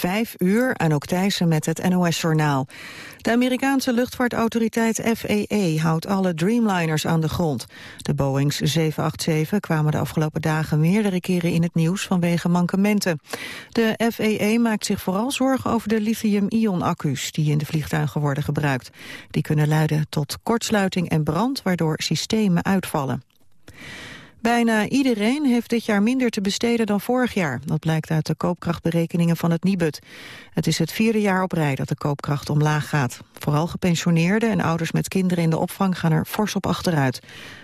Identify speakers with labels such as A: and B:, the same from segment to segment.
A: Vijf uur, en ook Thijssen met het NOS-journaal. De Amerikaanse luchtvaartautoriteit FAA houdt alle Dreamliners aan de grond. De Boeings 787 kwamen de afgelopen dagen meerdere keren in het nieuws vanwege mankementen. De FAA maakt zich vooral zorgen over de lithium-ion-accu's die in de vliegtuigen worden gebruikt. Die kunnen leiden tot kortsluiting en brand, waardoor systemen uitvallen. Bijna iedereen heeft dit jaar minder te besteden dan vorig jaar. Dat blijkt uit de koopkrachtberekeningen van het Nibud. Het is het vierde jaar op rij dat de koopkracht omlaag gaat. Vooral gepensioneerden en ouders met kinderen in de opvang gaan er fors op achteruit.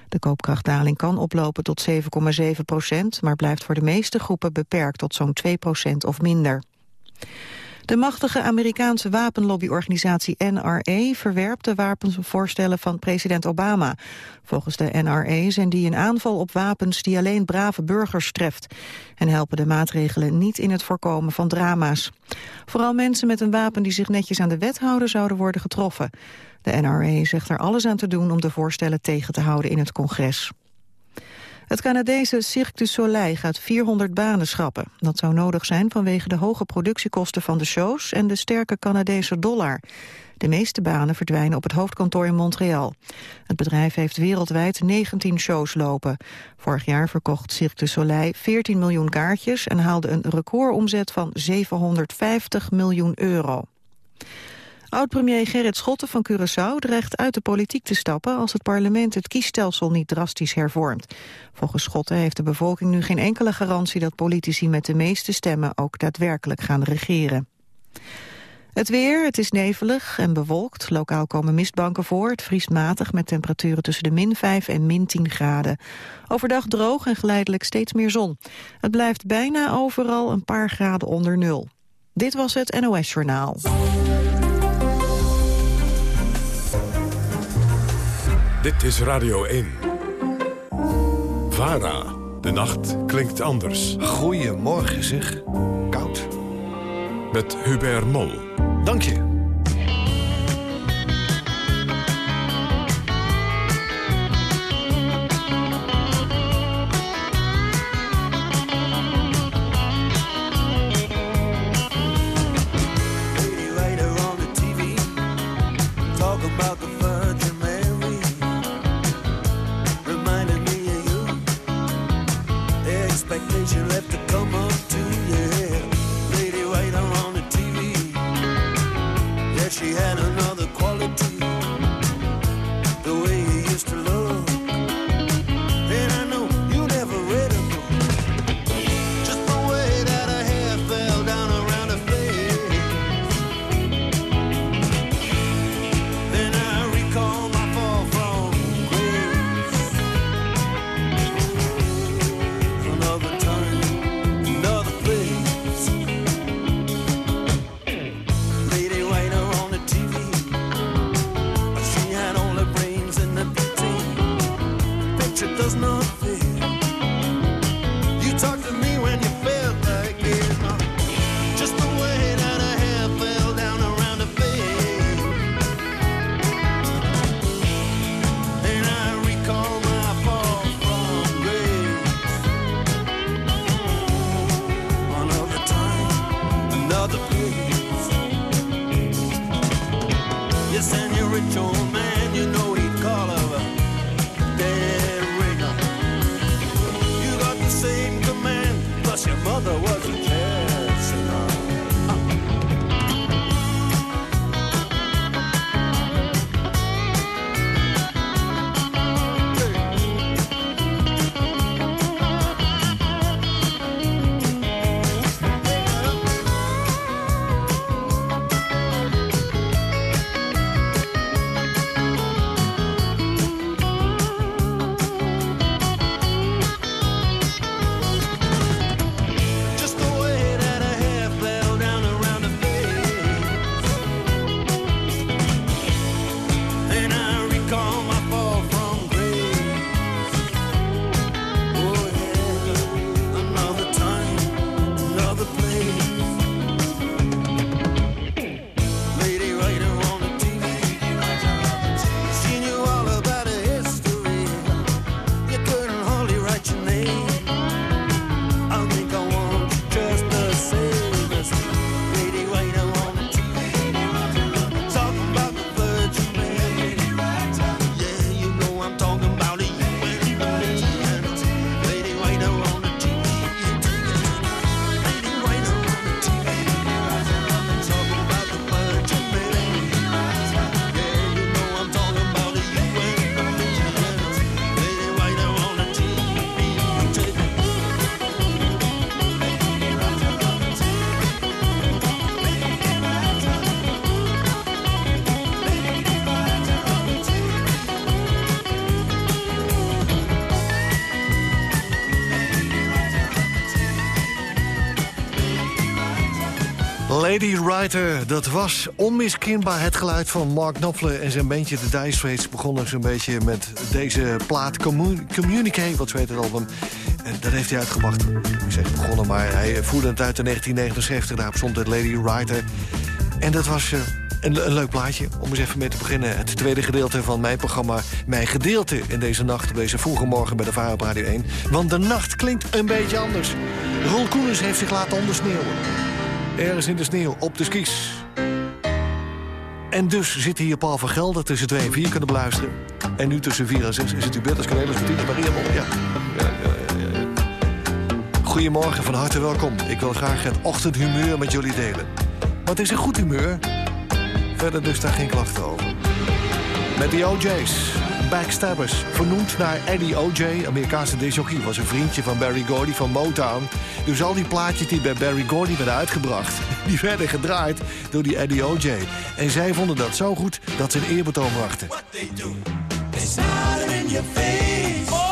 A: De koopkrachtdaling kan oplopen tot 7,7 procent... maar blijft voor de meeste groepen beperkt tot zo'n 2 procent of minder. De machtige Amerikaanse wapenlobbyorganisatie NRA verwerpt de wapenvoorstellen van president Obama. Volgens de NRA zijn die een aanval op wapens die alleen brave burgers treft en helpen de maatregelen niet in het voorkomen van drama's. Vooral mensen met een wapen die zich netjes aan de wet houden zouden worden getroffen. De NRA zegt er alles aan te doen om de voorstellen tegen te houden in het congres. Het Canadese Cirque du Soleil gaat 400 banen schrappen. Dat zou nodig zijn vanwege de hoge productiekosten van de shows en de sterke Canadese dollar. De meeste banen verdwijnen op het hoofdkantoor in Montreal. Het bedrijf heeft wereldwijd 19 shows lopen. Vorig jaar verkocht Cirque du Soleil 14 miljoen kaartjes... en haalde een recordomzet van 750 miljoen euro. Oud-premier Gerrit Schotten van Curaçao dreigt uit de politiek te stappen als het parlement het kiesstelsel niet drastisch hervormt. Volgens Schotten heeft de bevolking nu geen enkele garantie dat politici met de meeste stemmen ook daadwerkelijk gaan regeren. Het weer, het is nevelig en bewolkt. Lokaal komen mistbanken voor. Het vriest matig met temperaturen tussen de min 5 en min 10 graden. Overdag droog en geleidelijk steeds meer zon. Het blijft bijna overal een paar graden onder nul. Dit was het NOS Journaal.
B: Dit is Radio 1. VARA. De nacht klinkt anders.
C: Goedemorgen zeg. Koud.
B: Met Hubert Mol.
C: Dank je. Lady Writer, dat was onmiskenbaar het geluid van Mark Knopfler en zijn bandje The Dire Straits begonnen zo'n beetje met deze plaat Communicate, wat zweet het album. En dat heeft hij uitgebracht. Ik zeg begonnen, maar hij voerde het uit in 1979. Daarop stond het Lady Writer. En dat was uh, een, een, leuk plaatje om eens even mee te beginnen. Het tweede gedeelte van mijn programma. Mijn gedeelte in deze nacht, deze vroege morgen bij de Vara op Radio 1. Want de nacht klinkt een beetje anders. Roel Koenens heeft zich laten ondersneeuwen. Ergens in de sneeuw, op de skis. En dus zit hier Paul van Gelder tussen 2 en 4 kunnen beluisteren. En nu tussen 4 en 6 is het Hubertus Cornelis Martinez Maria Mol. Ja. Ja, ja, ja, ja. Goedemorgen, van harte welkom. Ik wil graag het ochtendhumeur met jullie delen. Maar het is een goed humeur. Verder dus daar geen klachten over. Met de OJ's. Backstabbers, vernoemd naar Eddie O.J., Amerikaanse disjockey... was een vriendje van Barry Gordy van Motown. Dus al die plaatjes die bij Barry Gordy werden uitgebracht... die werden gedraaid door die Eddie O.J. En zij vonden dat zo goed dat ze een eerbetoon brachten. What they do, in your.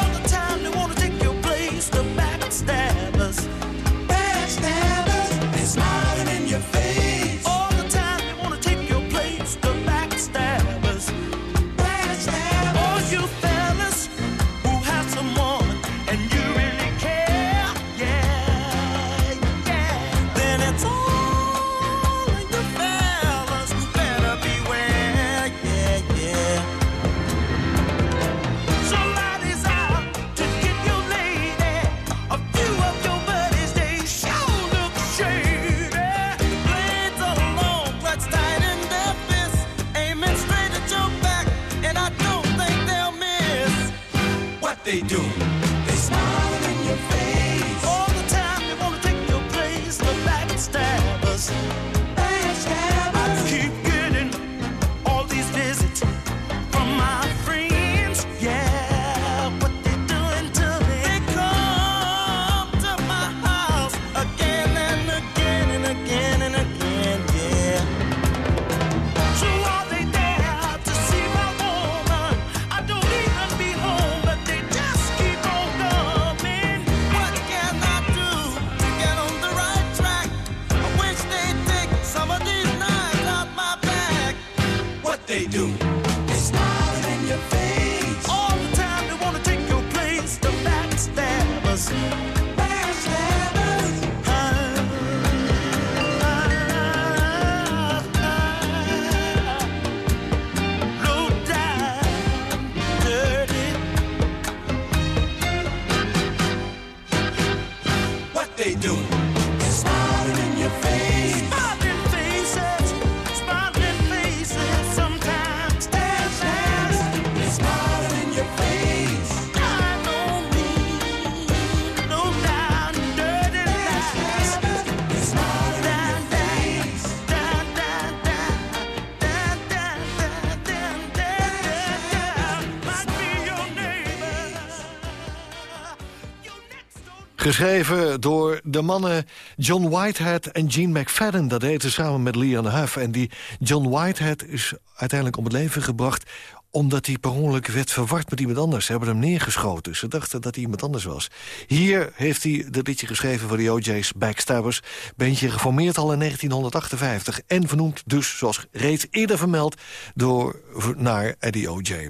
C: Geschreven door de mannen John Whitehead en Gene McFadden. Dat deden ze samen met Leon Huff. En die John Whitehead is uiteindelijk om het leven gebracht omdat hij per ongeluk werd verward met iemand anders. Ze hebben hem neergeschoten. Ze dachten dat hij iemand anders was. Hier heeft hij dit liedje geschreven voor de OJ's Backstabbers. Beentje geformeerd al in 1958. En vernoemd dus, zoals reeds eerder vermeld... door naar Eddie O.J.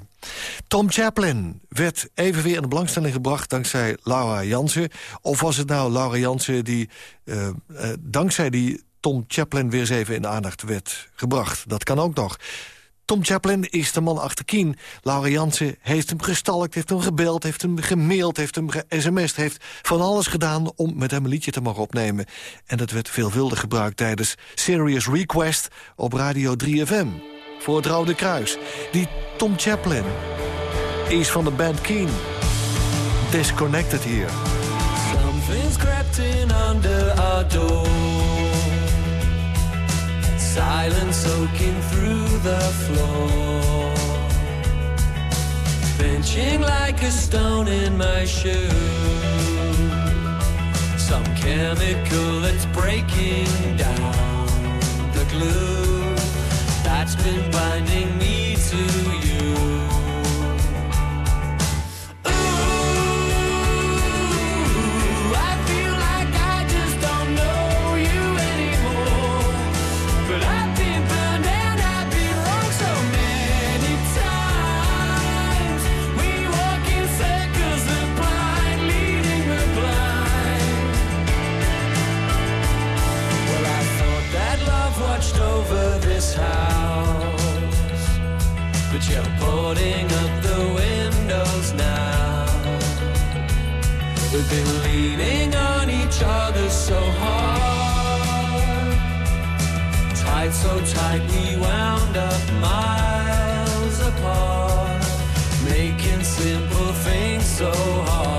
C: Tom Chaplin werd even weer in de belangstelling gebracht... dankzij Laura Jansen. Of was het nou Laura Jansen die uh, uh, dankzij die Tom Chaplin weer eens even in de aandacht werd gebracht? Dat kan ook nog. Tom Chaplin is de man achter Kien. Laura Jansen heeft hem gestalkt, heeft hem gebeld, heeft hem gemaild... heeft hem ge-sms'd, heeft van alles gedaan om met hem een liedje te mogen opnemen. En dat werd veelvuldig gebruikt tijdens Serious Request op Radio 3FM. Voor het Rode Kruis. Die Tom Chaplin is van de band Keen. Disconnected hier. Something's crept in under our door. Silence soaking through the floor. Pinching like a stone in my shoe. Some chemical that's breaking down the glue that's been binding me to you.
D: house, but you're boarding up the windows now. We've been leaning on each other so hard, tied so tight we wound up miles apart, making simple things so hard.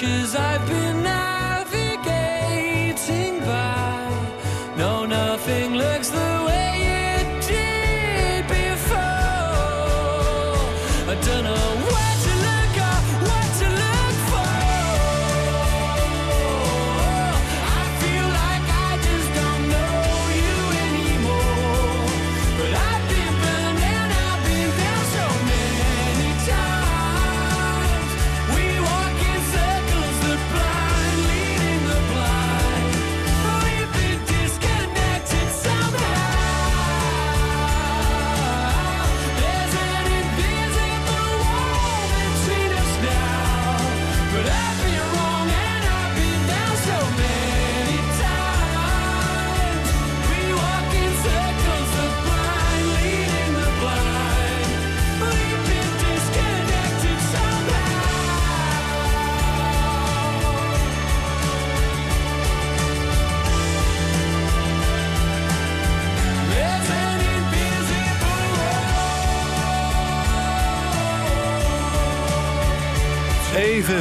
D: 'Cause I've been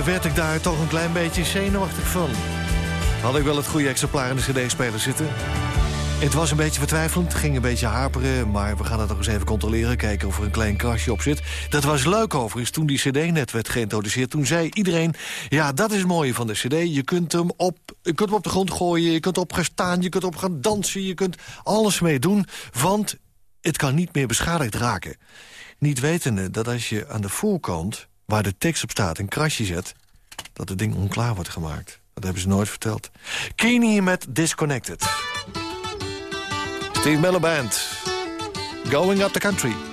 C: werd ik daar toch een klein beetje zenuwachtig van. Had ik wel het goede exemplaar in de cd-speler zitten? Het was een beetje vertwijfelend, ging een beetje haperen... maar we gaan het nog eens even controleren, kijken of er een klein krasje op zit. Dat was leuk overigens, toen die cd net werd geïntroduceerd. Toen zei iedereen, ja, dat is het mooie van de cd. Je kunt hem op, je kunt hem op de grond gooien, je kunt op gaan staan... je kunt op gaan dansen, je kunt alles mee doen... want het kan niet meer beschadigd raken. Niet wetende dat als je aan de voorkant, waar de tekst op staat... een krasje zet, dat het ding onklaar wordt gemaakt. Dat hebben ze nooit verteld. Kenie met Disconnected. Steve Miller Band. Going up the country.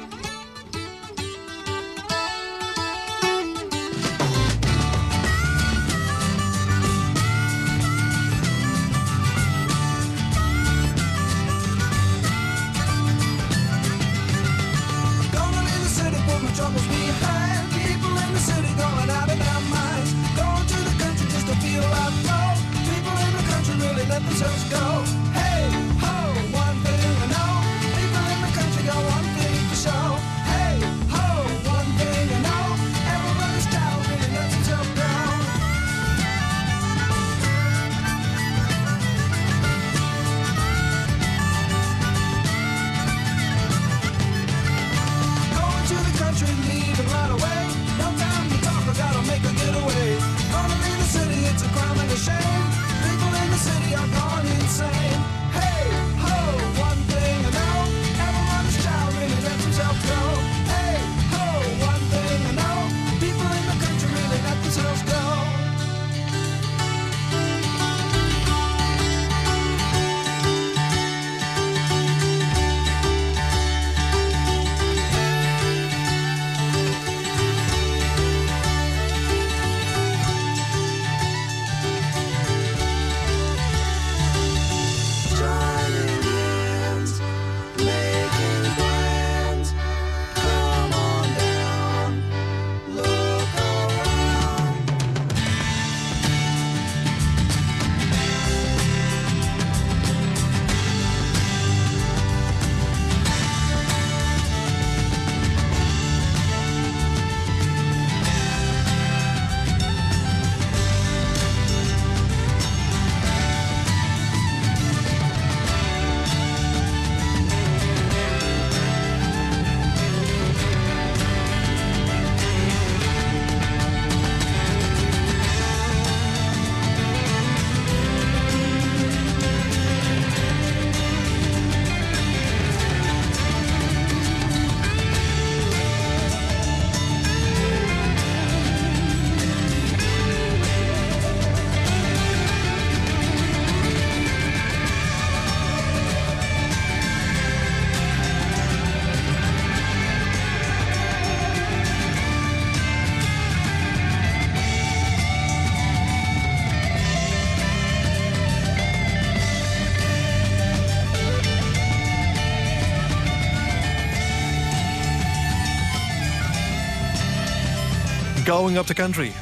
E: Going
C: Up the Country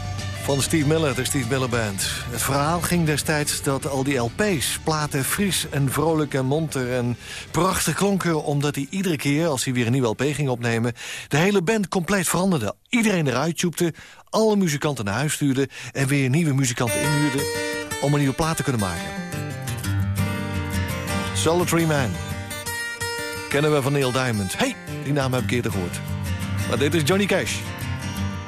C: van Steve Miller, de Steve Miller Band. Het verhaal ging destijds dat al die LP's, platen fris en vrolijk en monter en prachtig klonken... omdat hij iedere keer, als hij weer een nieuwe LP ging opnemen... de hele band compleet veranderde. Iedereen eruit tjoepte, alle muzikanten naar huis stuurde... en weer nieuwe muzikanten inhuurde om een nieuwe plaat te kunnen maken. Solitary Man. Kennen we van Neil Diamond. Hey, die naam heb ik eerder gehoord. Maar dit is Johnny Cash.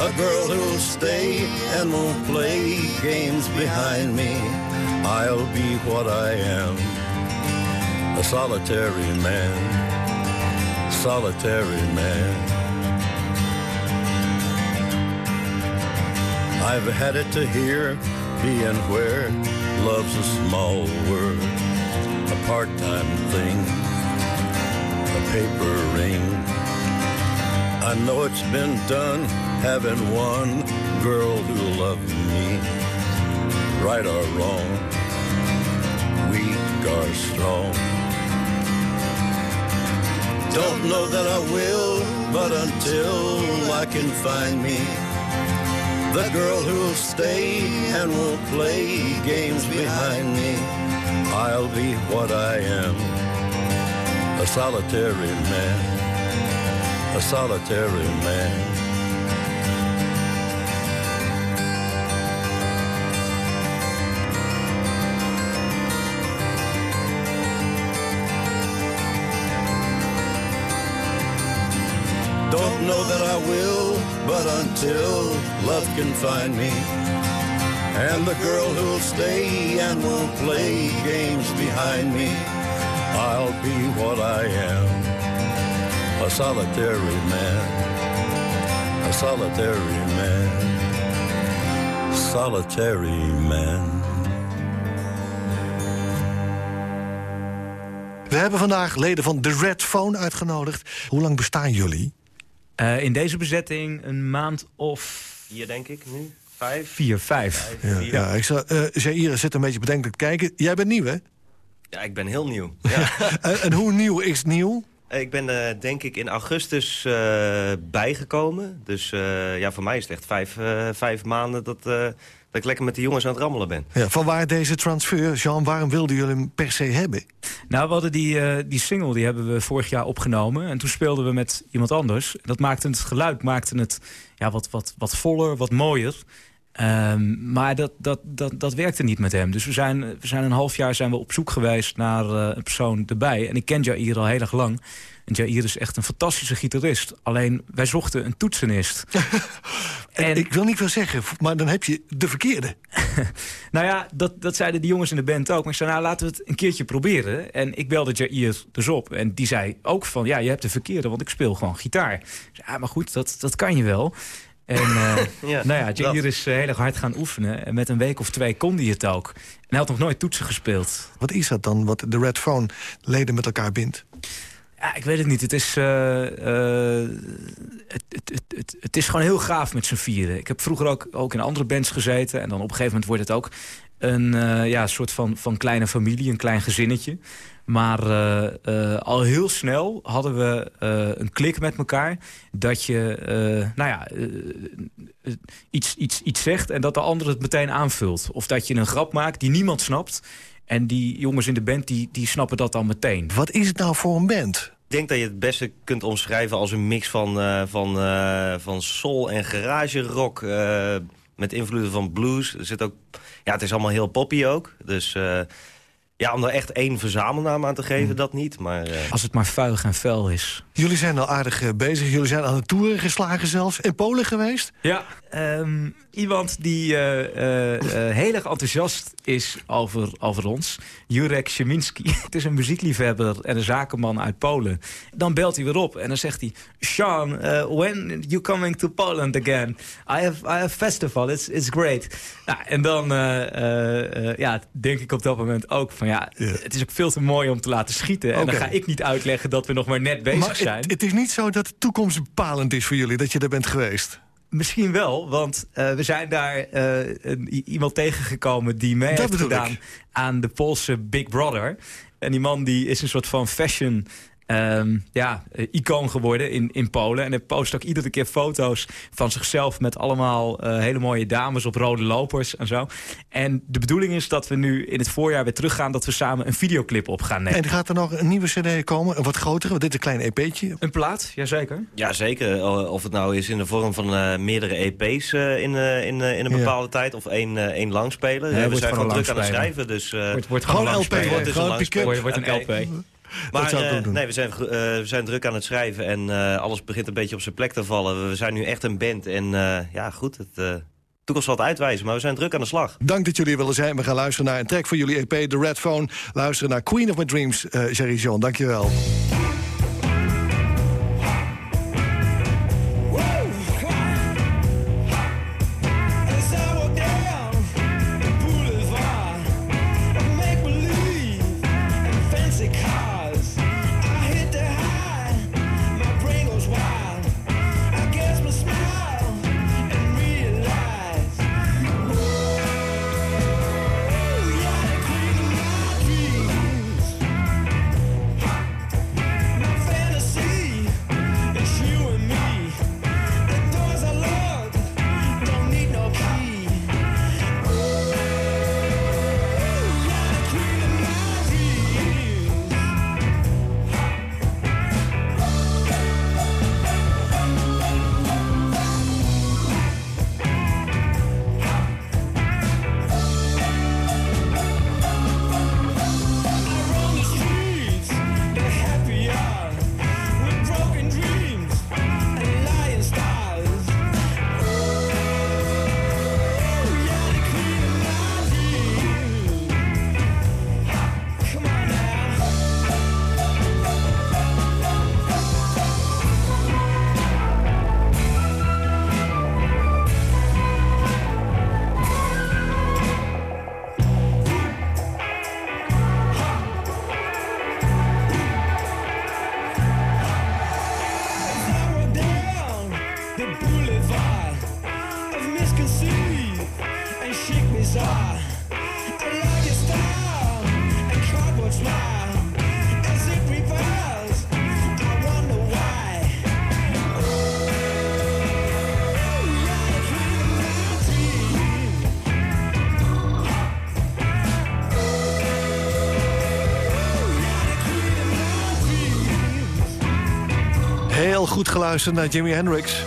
F: a girl who'll stay and won't play games behind me. I'll be what I am, a solitary man, solitary man. I've had it to hear, being where love's a small word, a part-time thing, a paper ring. I know it's been done having one girl who loved me, right or wrong, weak or strong. Don't know that I will, but until I can find me the girl who'll stay and won't play games behind me, I'll be what I am, a solitary man, a solitary man. Will, but until love can find me. And the girl who'll stay and won't play games behind me, I'll be what I am. A solitary man, a solitary man, solitary man.
C: We hebben vandaag leden van The Red Phone uitgenodigd. Hoe lang bestaan jullie?
G: Eh, in deze bezetting een maand of
H: Hier denk ik nu. Vijf.
G: vier, vijf.
C: Ja, ja. ik zou, eh Jair zit een beetje bedenkelijk te kijken. Jij bent nieuw, hè?
H: Ja, ik ben heel nieuw. Ja.
C: En, en hoe nieuw is nieuw?
H: ik ben eh, denk ik in augustus eh, bijgekomen. Dus eh, ja, voor mij is het echt vijf, eh, vijf maanden dat, eh, dat ik lekker met de jongens aan het rammelen ben.
C: Ja, van waar deze transfer? Jean, waarom wilden jullie hem per se hebben?
G: Nou, we hadden die, eh, die single, die hebben we vorig jaar opgenomen. En toen speelden we met iemand anders. Dat maakte het geluid maakte het ja, wat, wat, wat voller, wat mooier. Ehm, maar dat, dat, dat, dat werkte niet met hem. Dus we zijn, we zijn een half jaar zijn we op zoek geweest naar eh, een persoon erbij. En ik ken Jair al heel erg lang. En Jair is echt een fantastische gitarist. Alleen, wij zochten een toetsenist.
C: En... Ik wil niet veel zeggen, maar dan heb je de verkeerde.
G: Nou ja, dat, dat zeiden die jongens in de band ook. Maar ik zei, nou, laten we het een keertje proberen. En ik belde Jair dus op. En die zei ook van, ja, je hebt de verkeerde, want ik speel gewoon gitaar. Ik zei, ja, maar goed, dat, dat kan je wel. En eh,
H: Ja,
G: nou ja, Jair is eh, heel erg hard gaan oefenen. En met een week of twee kon hij het ook. En hij had nog nooit toetsen gespeeld.
C: Wat is dat dan, wat de Red Phone leden met elkaar bindt?
G: Ja, ik weet het niet. Het is, eh, eh, het, het, het, is gewoon heel gaaf met z'n vieren. Ik heb vroeger ook, ook in andere bands gezeten. En dan op een gegeven moment wordt het ook een eh, ja, soort van, van kleine familie, een klein gezinnetje. Maar al heel snel hadden we een klik met elkaar. Dat je nou ja, iets, iets, iets zegt en dat de ander het meteen aanvult. Of dat je een grap maakt die niemand snapt. En die jongens in de band die, die snappen dat dan meteen.
C: Wat is het nou voor een band?
H: Ik denk dat je het beste kunt omschrijven als een mix van, eh, van, eh, van soul en garage rock. eh, met invloeden van blues. Er zit ook, ja, het is allemaal heel poppy ook. Dus eh, Ja, om er echt één verzamelnaam aan te geven, dat niet. Maar eh,
G: Als het maar vuig en vuil is.
C: Jullie zijn al aardig bezig. Jullie zijn aan de toeren geslagen zelfs. In Polen geweest?
G: Ja. Ehm, iemand die eh, heel erg enthousiast is over, over ons. Jurek Szyminski. Het is een muziekliefhebber en een zakenman uit Polen. Dan belt hij weer op en dan zegt hij... Sean, when you coming to Poland again? I have, I have festival, it's, it's great. Nou, en dan ja, denk ik op dat moment ook van... ja, het is ook veel te mooi om te laten schieten. En dan ga ik niet uitleggen dat we nog maar net bezig
C: maar
G: zijn.
C: het, het is niet zo dat de toekomst bepalend is voor jullie, dat je er bent geweest.
G: Misschien wel, want eh, we zijn daar eh, een, iemand tegengekomen die mee
C: Dat
G: heeft gedaan
C: ik.
G: aan de Poolse Big Brother. En die man die is een soort van fashion ehm, ja, eh, icoon geworden in, in Polen. En hij post ook iedere keer foto's van zichzelf met allemaal eh, hele mooie dames op rode lopers en zo. En de bedoeling is dat we nu in het voorjaar weer teruggaan, dat we samen een videoclip op gaan nemen.
C: En gaat er nog een nieuwe cd komen, een wat grotere, want dit is een klein EP'tje.
G: Een plaat, jazeker.
H: ja, zeker. Eh, Of het nou is in de vorm van eh, meerdere EP's in, eh, in, in een
C: Ja.
H: bepaalde tijd... of één, eh, één langspeler.
G: Nee,
H: we zijn
G: gewoon
H: druk aan het schrijven. Dus, eh,
G: Wordt, wordt
C: Gewoon
G: gewoon, een
C: LP,
H: wordt dus
C: gewoon
H: een.
G: Wordt, wordt een. LP.
H: Maar eh, nee, we zijn, eh, we zijn druk aan het schrijven en eh, alles begint een beetje op zijn plek te vallen. We zijn nu echt een band en ja, goed, het eh, toekomst zal het uitwijzen, maar we zijn druk aan de slag.
C: Dank dat jullie er willen zijn. We gaan luisteren naar een track van jullie EP, The Red Phone. Luisteren naar Queen of My Dreams, Jerry John. Dankjewel.
I: As
C: goed geluisterd naar Jimi Hendrix.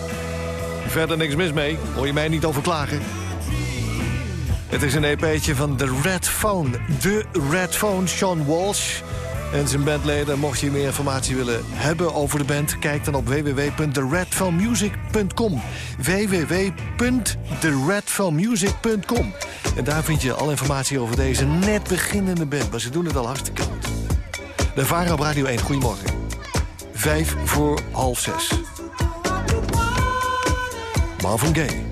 C: Verder niks mis mee. Hoor je mij niet over klagen. Het is een EP'tje van The Red Phone. The Red Phone, Sean Walsh. En zijn bandleden, mocht je meer informatie willen hebben over de band... kijk dan op www.theredphonemusic.com. www.theredphonemusic.com. En daar vind je al informatie over deze net beginnende band. Maar ze doen het al hartstikke goed. De Vara op Radio 1, goedemorgen. Vijf voor half zes. Marvin Gaye.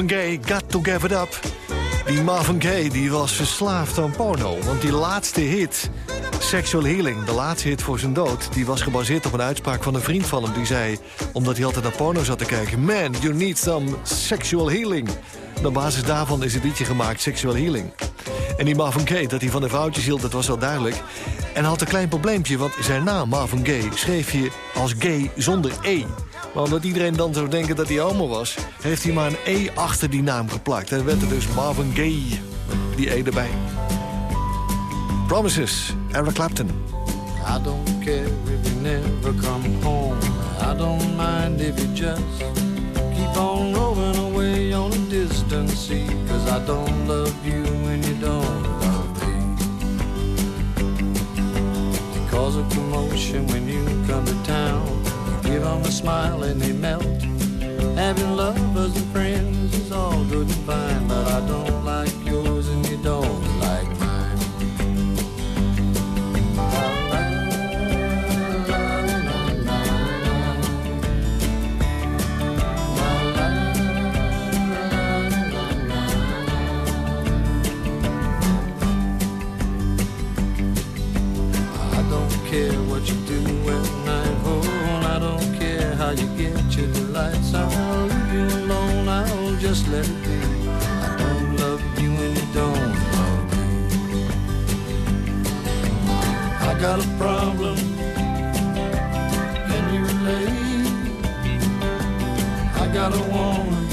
C: Marvin Gaye, Got to Give It Up. Die Marvin Gaye die was verslaafd aan porno. Want die laatste hit, Sexual Healing, de laatste hit voor zijn dood... die was gebaseerd op een uitspraak van een vriend van hem. Die zei, omdat hij altijd naar porno zat te kijken... Man, you need some sexual healing. En op basis daarvan is het liedje gemaakt, Sexual Healing. En die Marvin Gaye, dat hij van de vrouwtjes hield, dat was wel duidelijk. En had een klein probleempje, want zijn naam, Marvin Gaye... schreef je als gay zonder E. Maar omdat iedereen dan zou denken dat hij homo was... heeft hij maar een E achter die naam geplakt. En werd er dus Marvin Gaye, die E erbij. Promises, Eric Clapton.
J: I don't care if you never come home. I don't mind if you just keep on rolling away on a distant sea. Cause I don't love you when you don't love me. Cause a commotion when you come to town. Give them a smile and they melt. Having lovers and friends is all good and fine. But I don't like yours and you don't how you get your delights. I'll leave you alone, I'll just let it be. I don't love you and you don't love me. I got a problem, can you relate? I got a woman,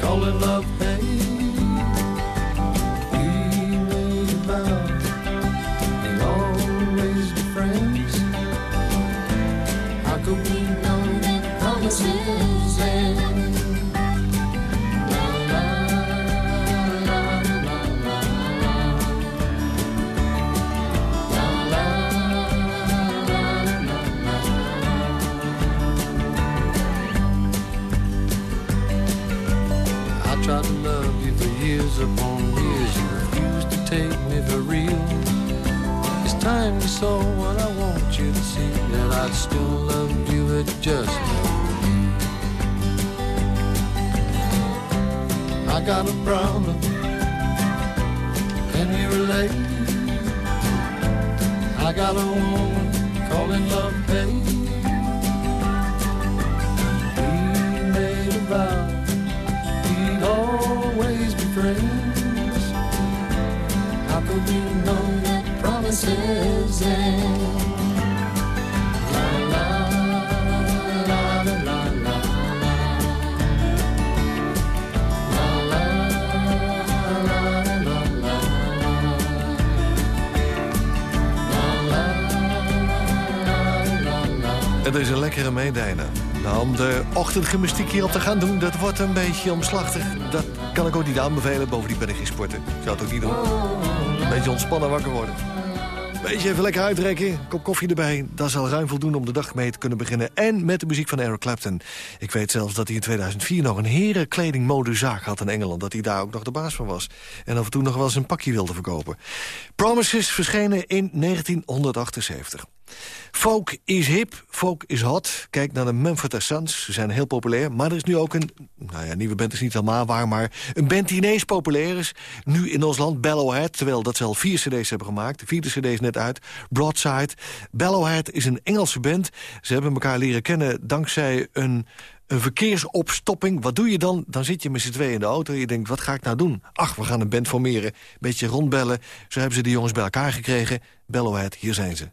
J: call it love hate. Take me for real. It's time you saw what I want you to see That I'd still love you at just I got a problem Can you relate? I got a woman calling love pain We made a vow We'd always be friends How could we know that promises end?
C: Het is lekkere meedijnen. Nou, om de ochtendgymnastiek hier op te gaan doen, dat wordt een beetje omslachtig. Dat kan ik ook niet aanbevelen. Bovendien ben ik geen. Ik zou het ook niet doen. Een beetje ontspannen wakker worden. Beetje even lekker uitrekken, kop koffie erbij. Dat zal ruim voldoen om de dag mee te kunnen beginnen. En met de muziek van Eric Clapton. Ik weet zelfs dat hij in 2004 nog een herenkledingmodezaak had in Engeland. Dat hij daar ook nog de baas van was. En af en toe nog wel eens een pakje wilde verkopen. Promises verschenen in 1978. Folk is hip, folk is hot. Kijk naar de Memphis Sons, ze zijn heel populair. Maar er is nu ook een, nou ja, nieuwe band is niet helemaal waar... maar een band die ineens populair is. Nu in ons land, Bellowhead, terwijl dat ze al vier cd's hebben gemaakt. De vierde cd net uit, Broadside. Bellowhead is een Engelse band. Ze hebben elkaar leren kennen dankzij een... Een verkeersopstopping, wat doe je dan? Dan zit je met z'n tweeën in de auto je denkt, wat ga ik nou doen? Ach, we gaan een band formeren, beetje rondbellen. Zo hebben ze die jongens bij elkaar gekregen. Bellowhead, hier zijn ze.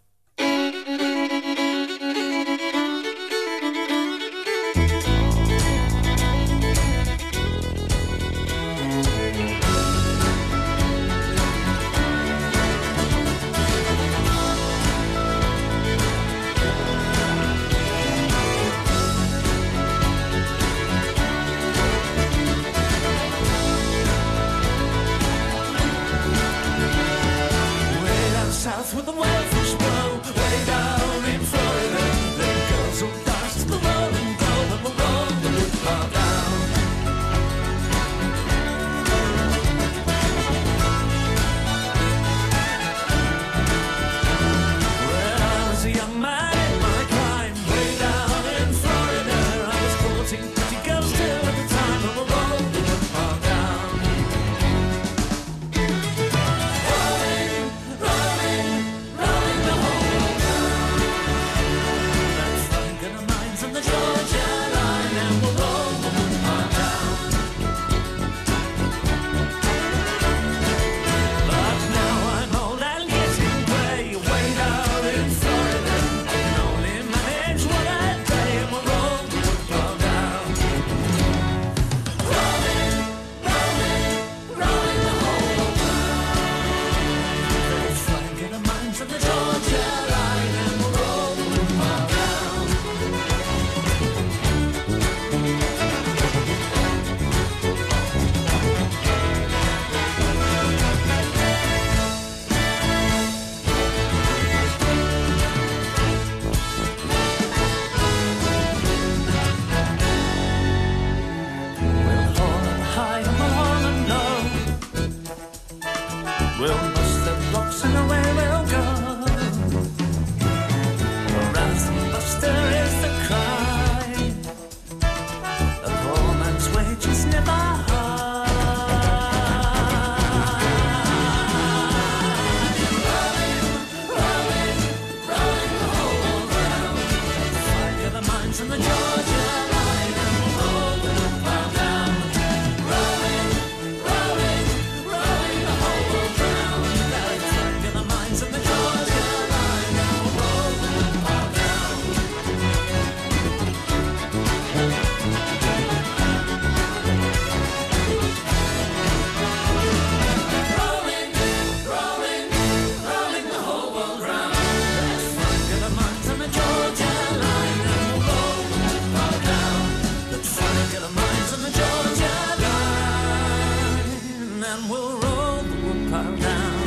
D: and we'll roll the woodpile down.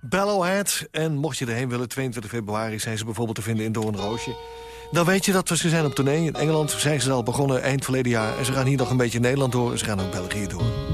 D: Bellowhead. En mocht je erheen willen, 22 februari zijn ze bijvoorbeeld te vinden in Doornroosje. Dan weet je dat we ze zijn op tournee. In Engeland zijn ze al begonnen eind verleden jaar. En ze gaan hier nog een beetje Nederland door ze gaan ook België door.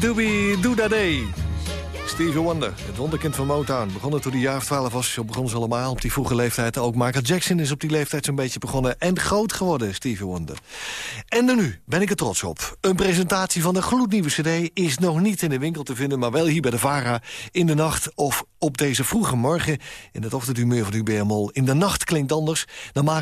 D: Shubi Dooby Doo Da Day. Stevie Wonder, het wonderkind van Motown. Begonnen toen hij jaar of 12 was. Zo begonnen ze allemaal op die vroege leeftijd. Ook Michael Jackson is op die leeftijd zo'n beetje begonnen. En groot geworden, Stevie Wonder. En dan nu ben ik er trots op. Een presentatie van de gloednieuwe cd is nog niet in de winkel te vinden... maar wel hier bij de VARA in de nacht of op deze vroege morgen... in het ochtendhumeur van UB Mol. In de nacht klinkt anders. Normaal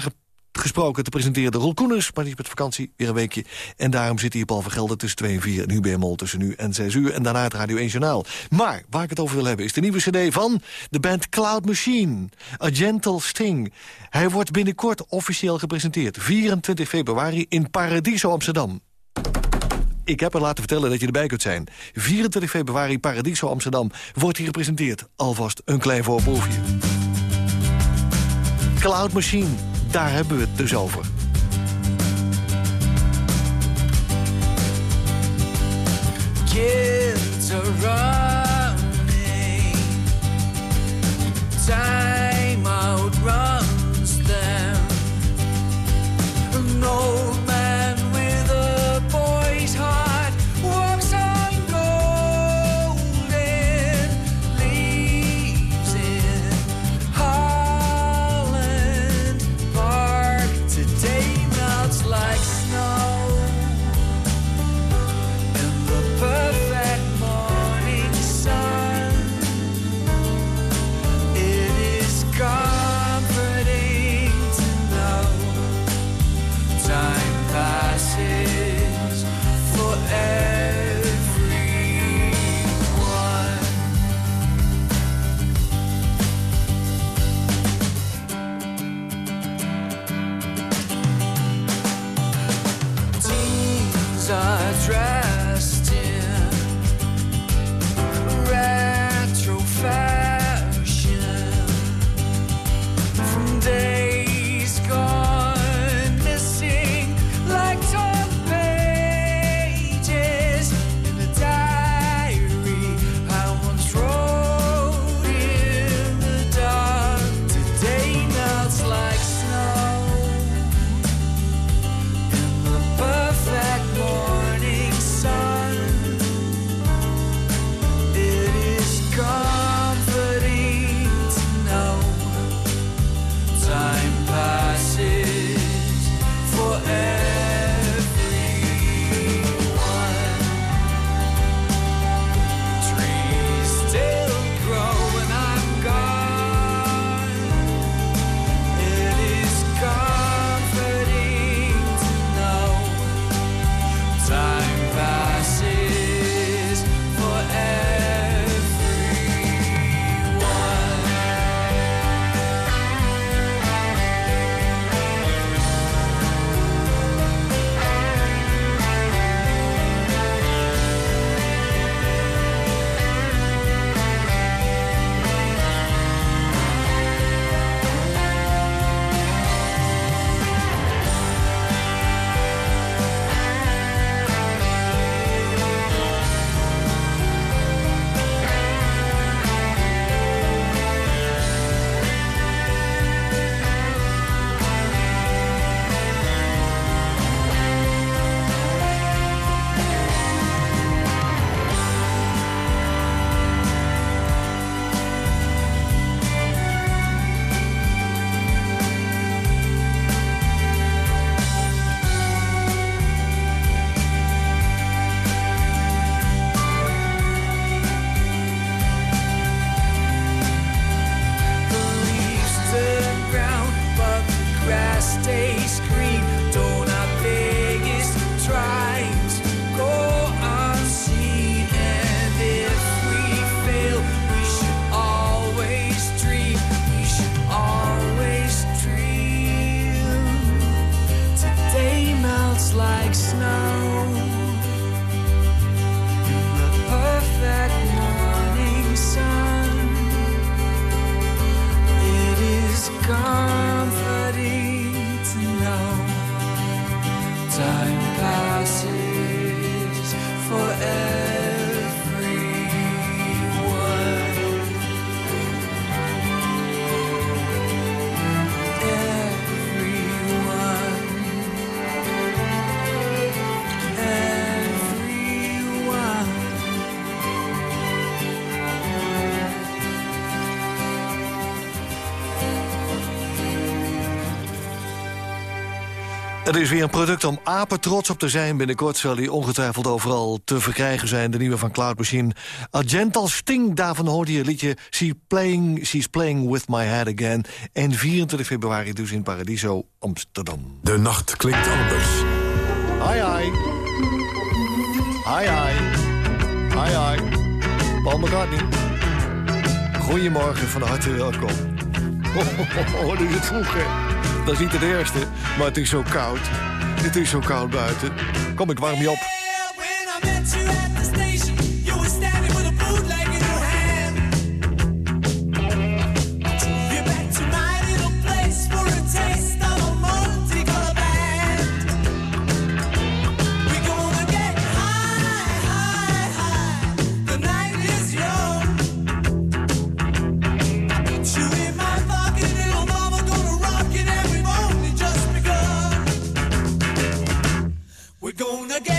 D: gesproken te presenteren de Roel Koeners... maar die is met vakantie, weer een weekje. En daarom zit hier Paul van Gelder tussen 2 en 4... en UB Mol tussen nu en 6 uur. En daarna het Radio 1 Journaal. Maar waar ik het over wil hebben is de nieuwe cd van de band Cloud Machine. A Gentle Sting. Hij wordt binnenkort officieel gepresenteerd. 24 februari in Paradiso Amsterdam. Ik heb er laten vertellen dat je erbij kunt zijn. 24 februari Paradiso Amsterdam wordt hier gepresenteerd. Alvast een klein voorproefje. Cloud Machine, daar hebben we het dus over.
C: Is weer een product om apen trots op te zijn. Binnenkort zal hij ongetwijfeld overal te verkrijgen zijn. De nieuwe van Cloud Machine. A Gentle Sting, daarvan hoorde je liedje... She's playing, She's Playing With My Head Again. En 24 februari dus in Paradiso, Amsterdam.
B: De nacht klinkt anders.
C: Hi, hi. Hi, hi. Hi, hi. Paul McCartney. Goedemorgen, van harte welkom. Oh, oh, oh, dit is het vroeg, hè? Dat is niet het eerste, maar het is zo koud. Het is zo koud buiten. Kom, ik warm je op.
E: gonna get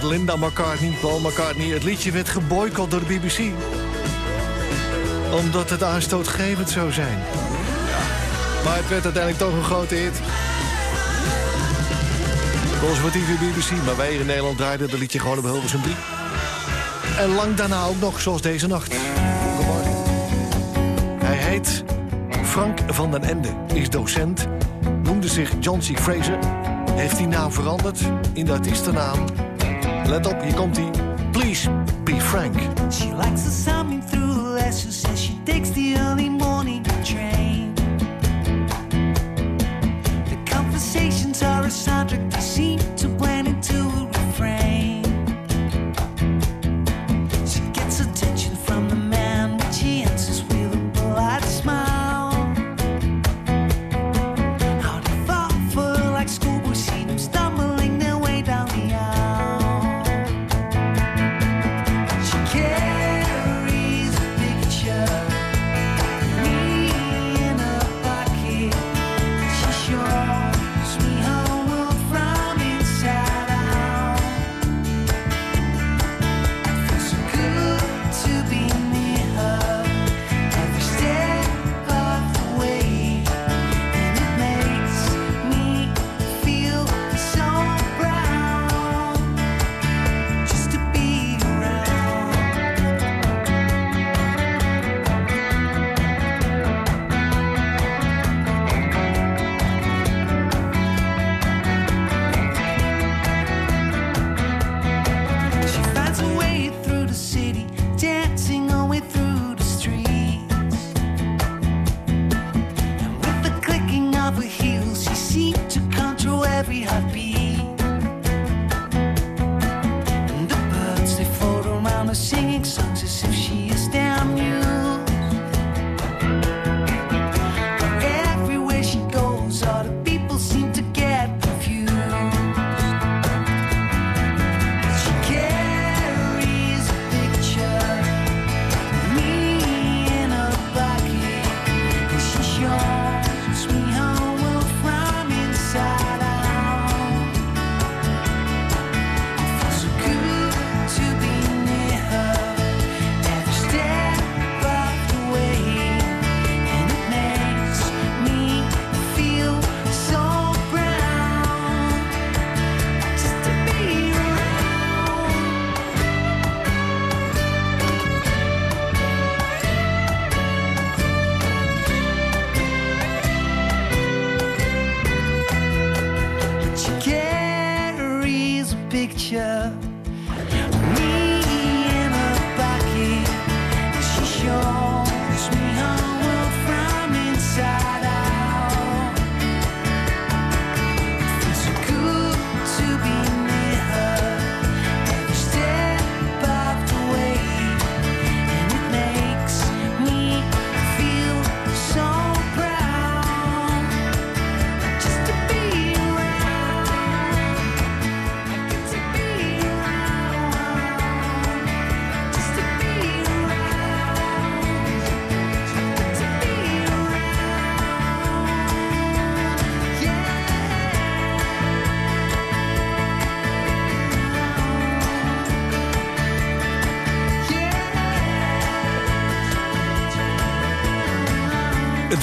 C: met Linda McCartney. Paul McCartney. Het liedje werd geboycott door de BBC. Omdat het aanstootgevend zou zijn. Maar het werd uiteindelijk toch een grote hit. Conservatieve BBC, maar wij in Nederland draaiden het liedje gewoon op Hilversum 3. En lang daarna ook nog, zoals deze nacht. Hij heet Frank van den Ende, is docent, noemde zich John C. Fraser. Heeft die naam veranderd in de artiestennaam? Let op, hier komt hij. Please be Frank.
K: She likes the something through the lessons as she takes the early morning train. The conversations are a soundtrack they seem to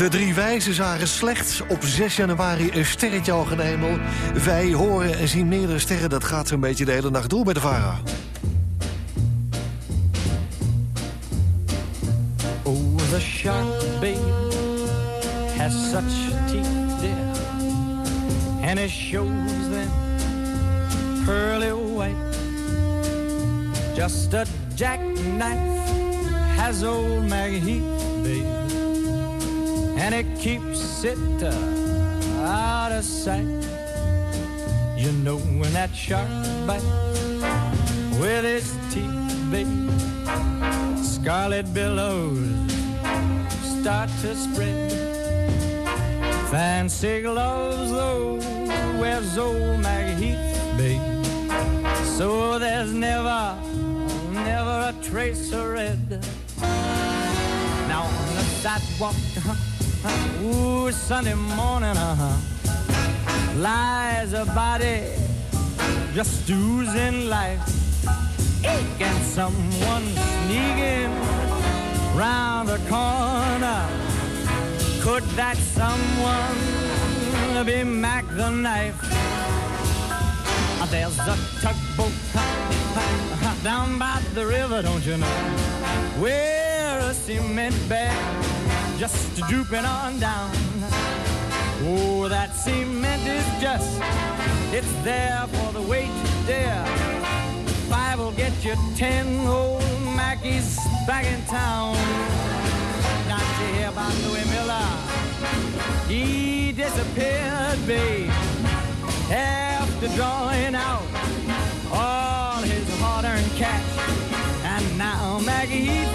C: De drie wijzen zagen slechts op 6 januari een sterretje de hemel. Wij horen en zien meerdere sterren. Dat gaat zo'n beetje de hele nacht door bij de VARA.
L: Oh, the shark, babe, has such teeth, dear, and it shows them pearly white. Just a jackknife has old Maggie babe, and it keeps it uh, out of sight. You know when that shark bites with its teeth, babe scarlet billows start to spread. Fancy gloves, though, wears old Maggie babe. So there's never, never a trace of red. Now on the sidewalk, uh-huh, ooh, Sunday morning, uh-huh, lies a body just oozing life. Can someone sneaking round the corner? Could that someone be Mac the knife? Uh, There's a tugboat down by the river, don't you know? Where a cement bag just drooping on down. Oh, that cement is just, it's there for the weight dare. Five will get you ten old Mackies back in town. Not to hear about Louis Miller. He disappeared, babe. After drawing out all his hard-earned cash. And now Maggie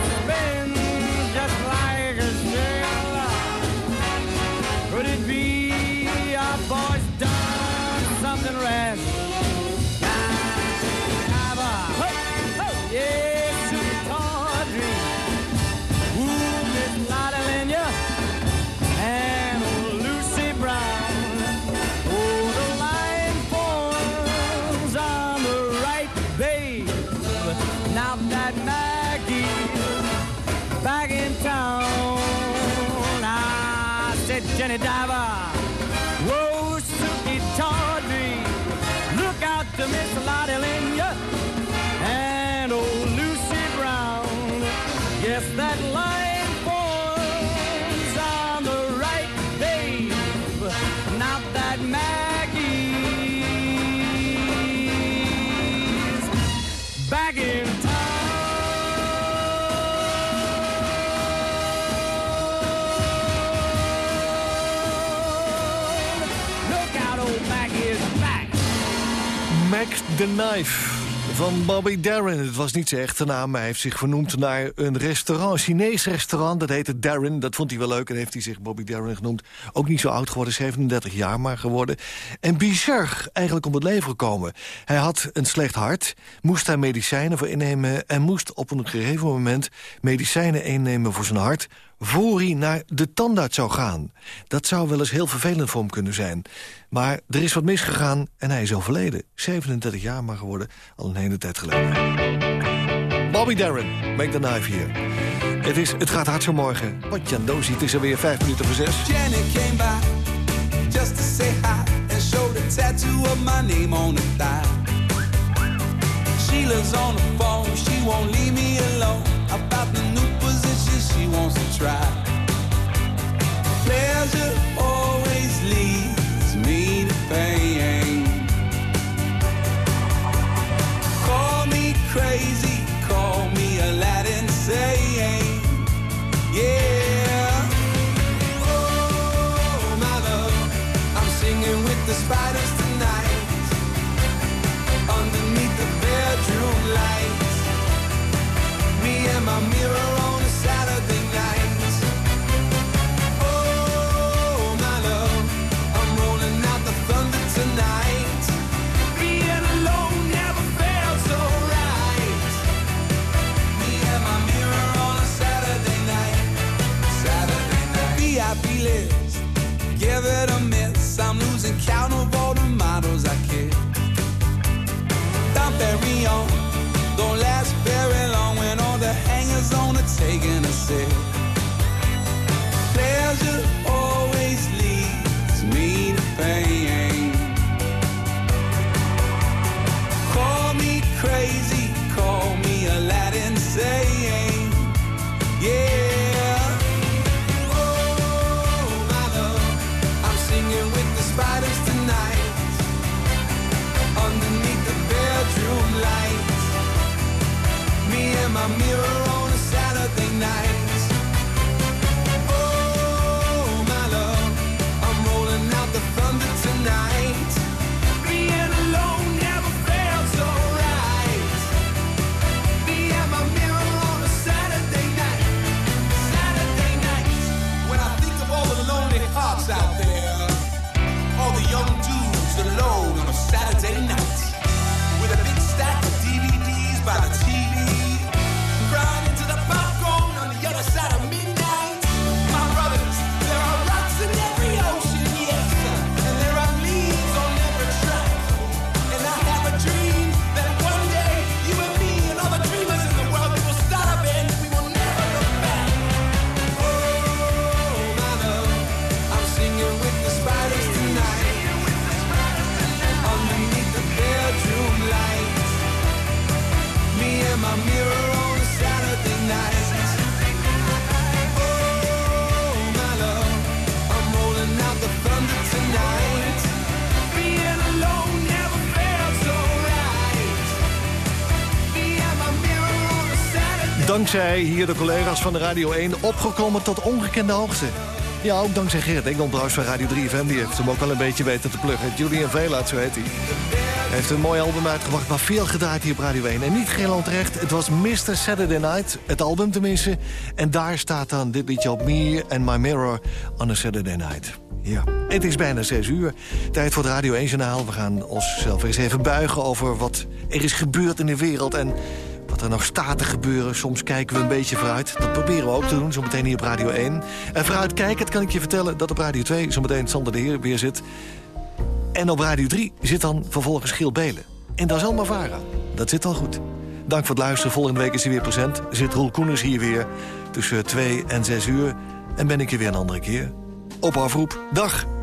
L: the
C: Knife van Bobby Darren. Het was niet zijn echte naam, hij heeft zich vernoemd naar een restaurant. Een Chinees restaurant, dat heette Darren. Dat vond hij wel leuk en heeft hij zich Bobby Darren genoemd. Ook niet zo oud geworden, 37 jaar maar geworden. En bizar eigenlijk om het leven gekomen. Hij had een slecht hart, moest daar medicijnen voor innemen... en moest op een gegeven moment medicijnen innemen voor zijn hart voor hij naar de tandarts zou gaan. Dat zou wel eens heel vervelend voor hem kunnen zijn. Maar er is wat misgegaan en hij is overleden. 37 jaar maar geworden, al een hele tijd geleden. Bobby Darren, make the knife hier. Het, is, het gaat hard zo morgen. Wat Jan Doos ziet, is er weer vijf minuten voor zes.
E: Jenny came by just to say hi and tattoo of my name on thigh. She on the phone, she won't leave me alone.
C: Dankzij hier de collega's van de Radio 1 opgeklommen tot ongekende hoogte. Ja, ook dankzij Gerrit Engel trouwens van Radio 3FM. Die heeft hem ook wel een beetje weten te pluggen. Julian Veelaert, zo heet hij. Hij heeft een mooi album uitgebracht, maar veel gedraaid hier op Radio 1. En niet geheel onterecht, het was Mr. Saturday Night. Het album tenminste. En daar staat dan dit liedje op Me and My Mirror on a Saturday Night. Ja, het is bijna 6 uur. Tijd voor het Radio 1-journaal. We gaan onszelf eens even buigen over wat er is gebeurd in de wereld... en er nog staat te gebeuren. Soms kijken we een beetje vooruit. Dat proberen we ook te doen, zometeen hier op Radio 1. En vooruit kijken, kan ik je vertellen dat op Radio 2... zometeen Sander de Heer weer zit. En op Radio 3 zit dan vervolgens Giel Belen. En dat is allemaal Vara. Dat zit al goed. Dank voor het luisteren. Volgende week is hij weer present. Zit Roel Koeners hier weer tussen 2 en 6 uur. En ben ik er weer een andere keer. Op afroep. Dag.